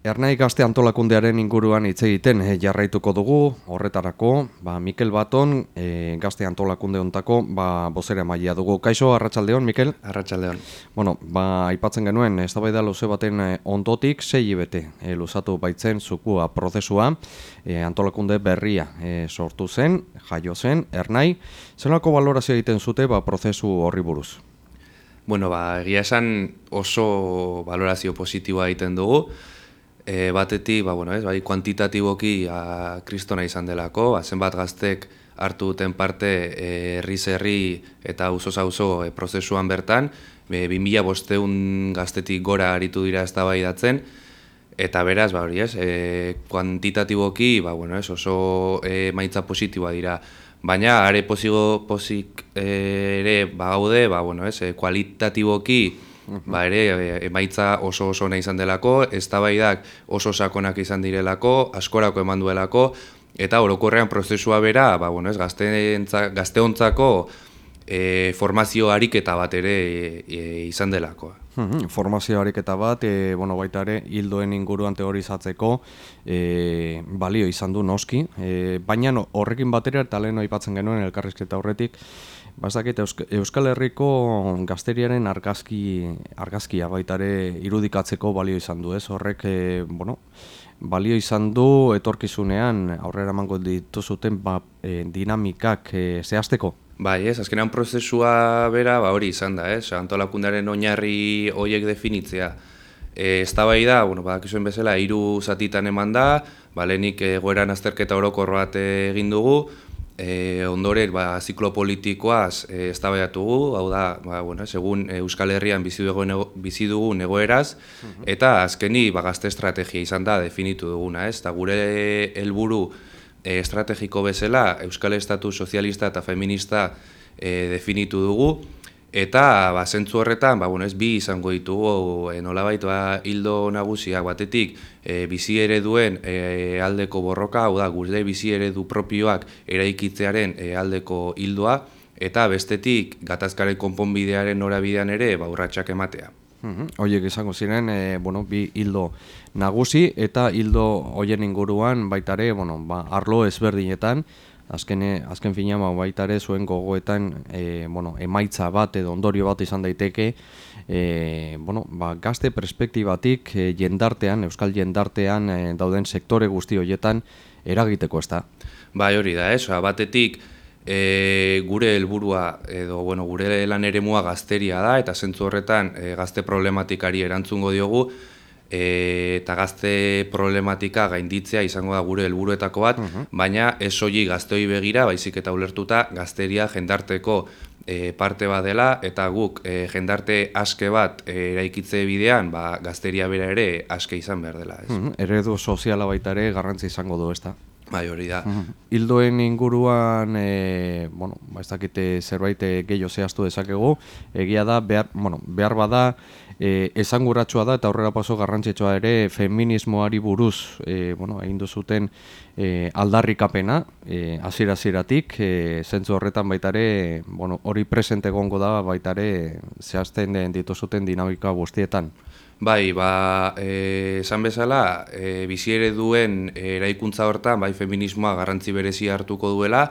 Ernai gazte antolakundearen inguruan hitz egiten eh, jarraituko dugu, horretarako, ba, Mikel Baton, eh, gazte antolakunde ontako, ba, bozera maia dugu. Kaixo, Arratxaldeon, Mikel? Arratxaldeon. Bueno, ba, aipatzen genuen, ez da luze baten eh, ondotik, sei bete, eh, luzatu baitzen zukua prozesua, eh, antolakunde berria eh, sortu zen, jaio zen, Ernai, zenako balorazio egiten zute, ba, prozesu horri buruz? Bueno, ba, egia esan oso balorazio positiboa egiten dugu, E, batetik, ba, bueno, ez, bai, kuantitatiboki a, kristona izan delako, ba, zenbat gaztek hartu duten parte e, herri eta uso zauzo e, prozesuan bertan, e, 2000 bosteun gaztetik gora aritu dira ez datzen, eta beraz, ba, hori ez, e, kuantitatiboki, ba, bueno, ez, oso e, maitza positiboa dira, baina are posigo posik e, ere ba, gaude, ba, bueno, ez, e, kualitatiboki, ba ere e, emaitza oso oso nahi izan delako, eztabaidak oso sakonak izan direlako, askorako eman duelako eta orokorrean prozesua bera, ba bueno, ez gazteontzako e, formazio ariketa bat ere e, izan delako. Formazio ariketa bat, e, bueno, baita ere, hildoen inguruan teorizatzeko e, balio izan du noski, e, baina horrekin batera eta lehen aipatzen genuen elkarrizketa horretik, Bazakit, Euskal Herriko gazteriaren argazki, argazkia baitare irudikatzeko balio izan du, ez? Horrek, e, bueno, balio izan du etorkizunean aurrera mango dituzuten ba, e, dinamikak e, zehazteko? Bai, ez, azkenean prozesua bera, ba hori izan da, ez? Antolakundaren oinarri horiek definitzea. E, ez da bai da, bueno, badak bezala, hiru zatitan eman da, balenik egoeran azterketa orokor egin dugu, e, ondoren ba, ziklo politikoaz e, hau da, ba, bueno, segun Euskal Herrian bizi dugu, bizi negoeraz, mhm. eta azkeni ba, gazte estrategia izan da definitu duguna, ez? Ta gure helburu e, estrategiko bezala Euskal Estatu Sozialista eta Feminista e, definitu dugu, Eta ba zentzu horretan, ba bueno, ez bi izango ditugu e, nolabait ba hildo nagusiak batetik, e, bizi ereduen e, aldeko borroka, hau da, gure bizi eredu propioak eraikitzearen e, aldeko hildoa eta bestetik gatazkaren konponbidearen norabidean ere ba urratsak ematea. Mhm. Hoiek izango ziren, e, bueno, bi hildo nagusi eta hildo hoien inguruan baita ere, bueno, ba, arlo ezberdinetan azken azken fina ba baita ere zuen gogoetan e, bueno, emaitza bat edo ondorio bat izan daiteke e, bueno, ba, gazte perspektibatik e, jendartean, euskal jendartean e, dauden sektore guzti horietan eragiteko ez da? Bai hori da, ez, batetik e, gure helburua edo bueno, gure lan eremua gazteria da eta zentzu horretan e, gazte problematikari erantzungo diogu, e, eta gazte problematika gainditzea izango da gure helburuetako bat, mhm. baina ez soi gazteoi begira, baizik eta ulertuta gazteria jendarteko e, parte bat dela, eta guk e, jendarte aske bat e, eraikitze bidean, ba, gazteria bera ere aske izan behar dela. Ez. Mhm. Eredu soziala baita ere garrantzi izango du, ez da? Bai, hori da. Mhm. Hildoen inguruan, e, bueno, ba, ez dakite zerbait gehiago zehaztu dezakegu, egia da, behar, bueno, behar bada, e, esanguratsua da, eta aurrera paso garrantzitsua ere, feminismoari buruz, e, bueno, egin duzuten e, aldarrikapena, e, azira ziratik, e, zentzu horretan baitare, bueno, hori presente gongo da, baitare, zehazten dituzuten dinamika guztietan. Bai, ba, e, esan bezala, e, bizi duen e, eraikuntza hortan, bai, feminismoa garrantzi berezi hartuko duela,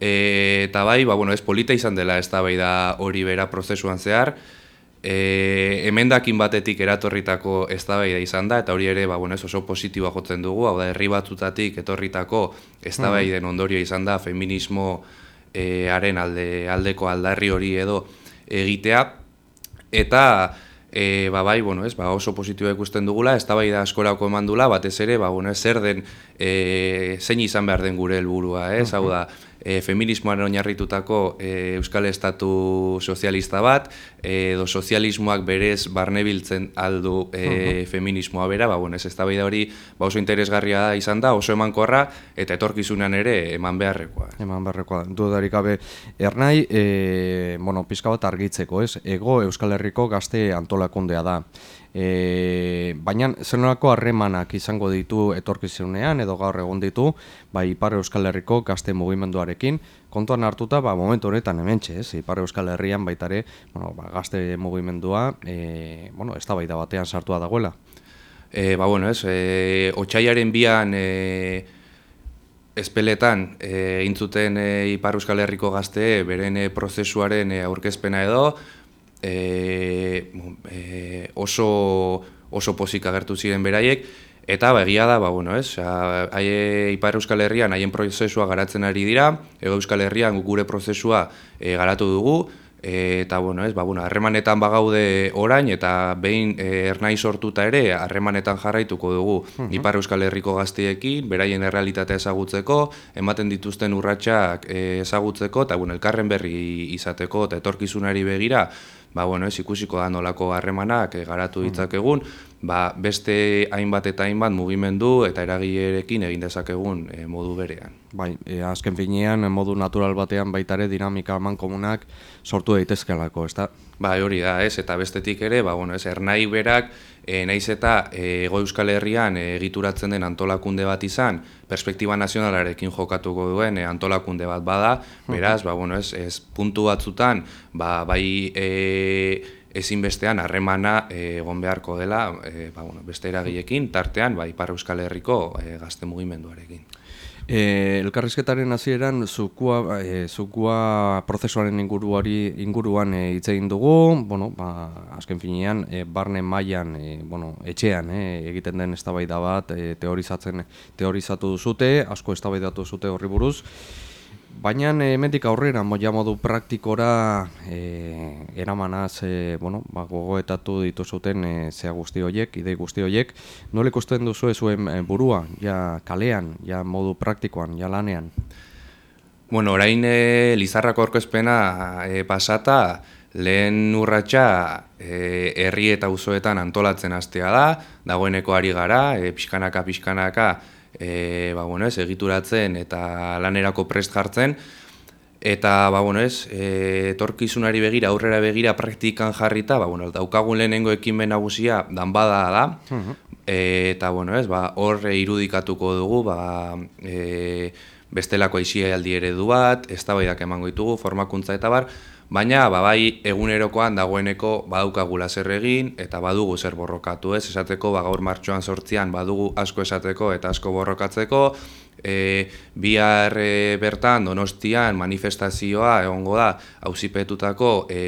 e, eta bai, ba, bueno, ez polita izan dela ez da bai da hori bera prozesuan zehar, e, emendakin batetik eratorritako ez da bai da izan da, eta hori ere, ba, bueno, ez oso positiboa jotzen dugu, hau da, herri batzutatik etorritako ez da bai den ondorio izan da, feminismo e, haren alde, aldeko aldarri hori edo egitea, eta, E, ba, bai, bueno, ez, ba, oso positiboa ikusten dugula, ez da bai da askorako eman dula, batez ere, ba, bueno, zer den, e, zein izan behar den gure helburua, ez, hau da, e, feminismoan oinarritutako e, Euskal Estatu sozialista bat, e, edo sozialismoak berez barnebiltzen aldu e, feminismoa bera, ba, bueno, ez ez hori ba, oso interesgarria da izan da, oso emankorra eta etorkizunan ere eman beharrekoa. Eman beharrekoa, dudarik gabe, ernai, e, bueno, pizka bat argitzeko, ez, ego Euskal Herriko gazte antolakundea da. E, baina zenolako harremanak izango ditu etorkizunean edo gaur egon ditu bai Ipar Euskal Herriko gazte mugimenduarekin kontuan hartuta ba, momentu honetan hementxe ez? Ipar Euskal Herrian baitare bueno, ba, gazte mugimendua e, bueno, ez da batean sartua dagoela. E, ba, bueno, ez, e, otxaiaren bian e, espeletan e, intzuten e, Ipar Euskal Herriko gazte beren e, prozesuaren e, aurkezpena edo e, e, oso, oso pozik agertu ziren beraiek, Eta ba, egia da, ba, bueno, ez, haie Ipar Euskal Herrian haien prozesua garatzen ari dira, Ego Euskal Herrian gure prozesua e, garatu dugu, eta bueno, ez, ba, bueno, harremanetan bagaude orain eta behin e, ernai sortuta ere harremanetan jarraituko dugu uh Ipar Euskal Herriko gaztiekin, beraien errealitatea ezagutzeko, ematen dituzten urratsak e, ezagutzeko eta bueno, elkarren berri izateko eta etorkizunari begira, ba, bueno, ez, ikusiko da nolako harremanak e, garatu ditzakegun, ba, beste hainbat eta hainbat mugimendu eta eragilerekin egin dezakegun e, modu berean. Bai, e, azken finean, modu natural batean baitare dinamika eman komunak sortu daitezkeelako, ezta? Bai, hori da, ez, eta bestetik ere, ba, bueno, ez, ernai berak, e, naiz eta e, Ego Euskal Herrian e, egituratzen den antolakunde bat izan, perspektiba nazionalarekin jokatuko duen e, antolakunde bat bada, beraz, ba, bueno, ez, ez puntu batzutan, ba, bai, e, ezinbestean harremana eh, egon beharko dela e, ba, bueno, beste eragilekin, tartean ba, Ipar Euskal Herriko e, gazte mugimenduarekin. E, elkarrizketaren hasieran zukua, e, zukua prozesuaren inguruari inguruan hitz egin dugu, bueno, ba, azken finean, e, barne mailan e, bueno, etxean e, egiten den eztabaida bat e, teorizatzen teorizatu duzute, asko eztabaidatu zute horri buruz. Baina hemendik aurrera moia modu praktikora e, eramanaz e, bueno, ba, gogoetatu dituzuten e, zea guzti horiek, idei guzti horiek. Nola ikusten duzu zuen e, burua, ja kalean, ja modu praktikoan, ja lanean? Bueno, orain e, Lizarrako orkezpena e, pasata, lehen urratxa e, herri eta uzoetan antolatzen hastea da, dagoeneko ari gara, e, pixkanaka, pixkanaka, e, ba, bueno, ez, egituratzen eta lanerako prest jartzen, eta ba, bueno, ez, e, torkizunari begira, aurrera begira praktikan jarrita, ba, bueno, daukagun lehenengo ekimen nagusia danbada da, uh eta bueno, ez, ba, hor irudikatuko dugu, ba, e, bestelako aizia aldi eredu bat, ez emango ditugu, formakuntza eta bar, Baina, ba, bai, egunerokoan dagoeneko badukagula zer egin eta badugu zer borrokatu, ez? Esateko, ba, gaur martxoan sortzian badugu asko esateko eta asko borrokatzeko, e, bihar e, bertan donostian manifestazioa egongo da hauzipetutako e,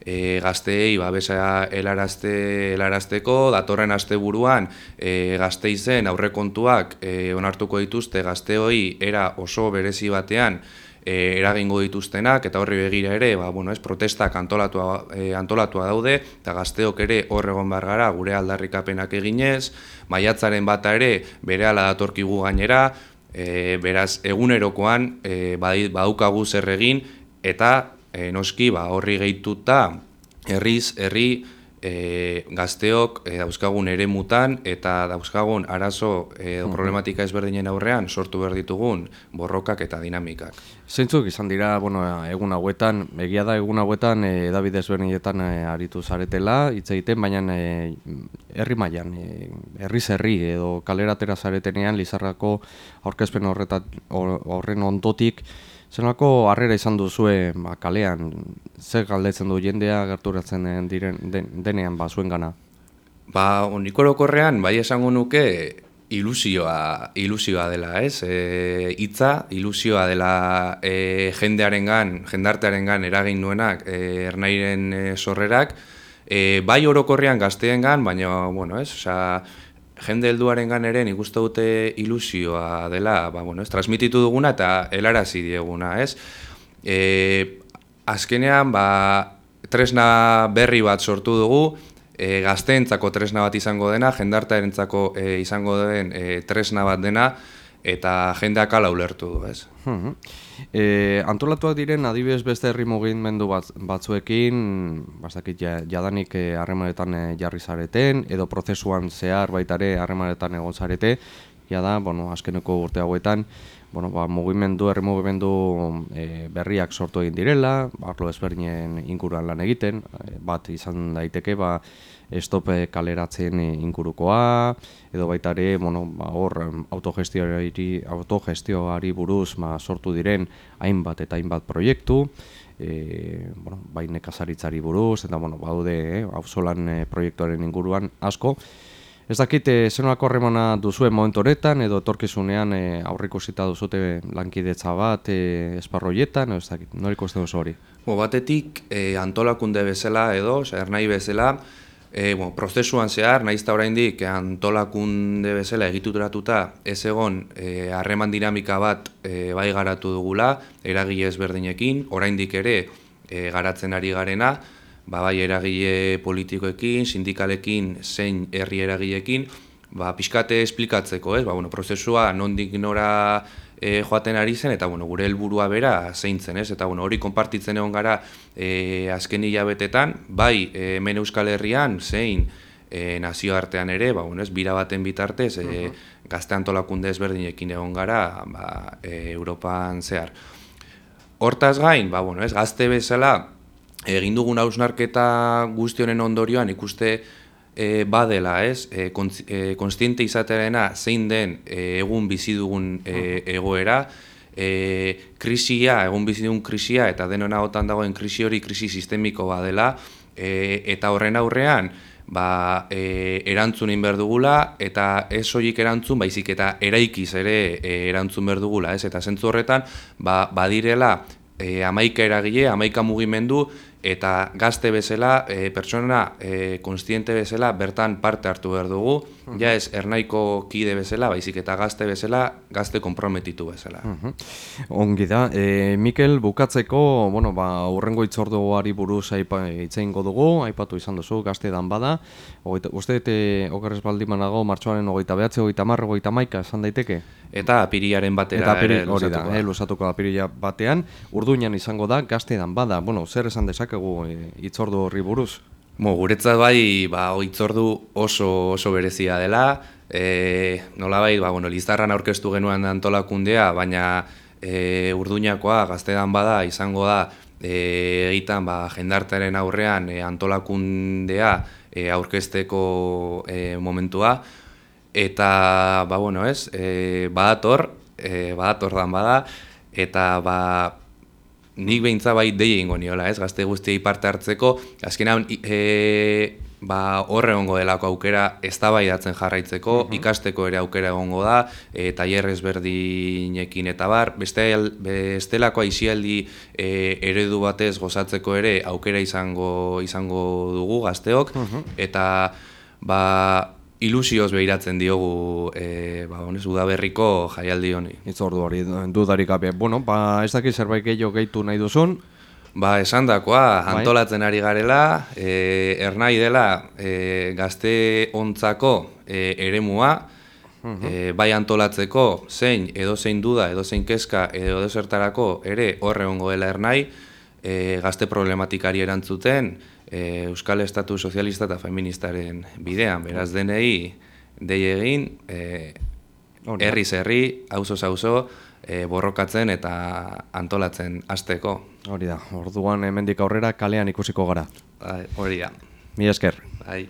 e, gazteei babesa helarazte, helarazteko, datorren asteburuan e, gazteizen aurrekontuak e, onartuko dituzte gazteoi era oso berezi batean e, eragingo dituztenak eta horri begira ere, ba, bueno, ez, protestak antolatua, e, antolatua daude eta gazteok ere hor egon behar gara gure aldarrikapenak eginez, maiatzaren bata ere bere ala datorkigu gainera, e, beraz egunerokoan e, badukagu zer egin eta e, noski ba, horri gehituta herriz, herri, e, gazteok e, dauzkagun ere mutan eta dauzkagun arazo e, problematika ezberdinen aurrean sortu behar ditugun borrokak eta dinamikak. Zeintzuk izan dira, bueno, egun hauetan, egia da egun hauetan e, edabide ezberdinetan e, aritu zaretela, hitz egiten, baina e, herri mailan, e, herri zerri edo kaleratera zaretenean Lizarrako aurkezpen horren ondotik, Zenako harrera izan duzue ba, kalean, zer galdetzen du jendea gerturatzen diren, denean ba, zuen gana? Ba, korrean, bai esango nuke ilusioa, ilusioa dela, ez? E, itza, ilusioa dela e, jendearengan, jendartearengan eragin nuenak e, ernairen e, sorrerak, e, bai orokorrean gazteengan, baina, bueno, ez? Osa, jende helduaren ere nik uste dute ilusioa dela, ba, bueno, ez, transmititu duguna eta helarazi dieguna, ez? E, azkenean, ba, tresna berri bat sortu dugu, e, gazteentzako tresna bat izango dena, jendartarentzako e, izango den e, tresna bat dena, eta jendeak ala ulertu du, ez? E, antolatuak diren adibidez beste herri mugimendu bat, batzuekin, bastakit jadanik eh, harremanetan e, jarri zareten, edo prozesuan zehar baitare harremanetan egon zarete, ja da, bueno, azkeneko urte hauetan, bueno, ba, mugimendu, herri mugimendu e, berriak sortu egin direla, arlo ezberdinen inguruan lan egiten, bat izan daiteke, ba, estope kaleratzen ingurukoa, edo baita ere, bueno, ba, hor autogestioari, autogestioari buruz ba, sortu diren hainbat eta hainbat proiektu, e, bueno, bain nekazaritzari buruz, eta bueno, baude, eh, hauzolan e, proiektuaren inguruan asko, Ez dakit, e, zenolako harremana duzuen momentu honetan, edo etorkizunean e, aurrikusita duzute lankidetza bat e, esparroietan, ez dakit, nori ikusten duzu hori? Bo, batetik e, antolakunde bezala edo, zer nahi bezala, e, bo, prozesuan zehar, nahiz eta oraindik antolakunde bezala egituturatuta ez egon e, harreman dinamika bat e, bai garatu dugula, eragile ezberdinekin, oraindik ere e, garatzen ari garena, ba, bai eragile politikoekin, sindikalekin, zein herri eragileekin, ba, pixkate esplikatzeko, ez? Ba, bueno, prozesua nondik nora e, joaten ari zen, eta bueno, gure helburua bera zein zen, ez? Eta bueno, hori konpartitzen egon gara e, azken hilabetetan, bai e, hemen Euskal Herrian, zein e, nazioartean ere, ba, bueno, ez, bira baten bitartez, e, gazte antolakunde ezberdinekin egon gara ba, e, Europan zehar. Hortaz gain, ba, bueno, ez, gazte bezala, egin dugun hausnarketa guzti honen ondorioan ikuste e, badela, ez? E, konstiente izatearena zein den e, egun bizi dugun e, egoera, e, krisia, egun bizi dugun krisia eta denona otan dagoen krisi hori krisi sistemiko badela, e, eta horren aurrean, ba, e, erantzun behar dugula, eta ez horiek erantzun, baizik eta eraikiz ere e, erantzun behar dugula, ez? Eta zentzu horretan, ba, badirela, e, amaika eragile, amaika mugimendu, eta gazte bezala, e, pertsona e, konstiente bezala, bertan parte hartu behar dugu, ja ez ernaiko kide bezala, baizik eta gazte bezala, gazte konprometitu bezala. Ongi da, e, Mikel, bukatzeko, bueno, ba, urrengo itzorduari buruz aipa, itzein dugu, aipatu izan duzu, gazte dan bada, uste, e, okerrez baldi manago, martxoaren ogeita behatze, ogeita marro, ogeita maika, esan daiteke? Eta apiriaren batera eta apiri, ere hori da, eh, lusatuko apiria batean, urduinan izango da, gazte dan bada, bueno, zer esan dezakegu e, itzordu horri buruz? Mo, guretzat bai, ba, itzordu oso oso berezia dela, e, nola bai, ba, bueno, lizarran aurkeztu genuen antolakundea, baina e, urduñakoa gaztedan bada izango da e, egiten ba, jendartaren aurrean e, antolakundea e, aurkezteko e, momentua, eta, ba, bueno, ez, e, badator, e, badator dan bada, eta, ba, nik behintza bai dei egingo niola, ez, gazte guztiei parte hartzeko, azkenean, e, ba, horre egongo delako aukera eztabaidatzen jarraitzeko, mhm. ikasteko ere aukera egongo da, e, tailerrez berdinekin eta bar, beste bestelako aizialdi e, eredu batez gozatzeko ere aukera izango izango dugu gazteok, mhm. eta ba, ilusioz behiratzen diogu e, ba, honez, udaberriko jaialdi honi. Itzordu hori, dudarik gabe. Bueno, ba, ez dakit zerbait gehiago gehitu nahi duzun? Ba, esan dakoa, bai. antolatzen ari garela, e, ernai dela e, gazte ontzako e, eremua, e, bai antolatzeko zein edo zein duda, edo zein kezka, edo zertarako ere horre ongo dela ernai, e, gazte problematikari erantzuten, e, Euskal Estatu Sozialista eta Feministaren bidean, beraz denei, dei egin, e, herri zerri, auzo auzo e, borrokatzen eta antolatzen hasteko. Hori da, orduan hemendik aurrera kalean ikusiko gara. Bai, hori da. Mi esker. Bai.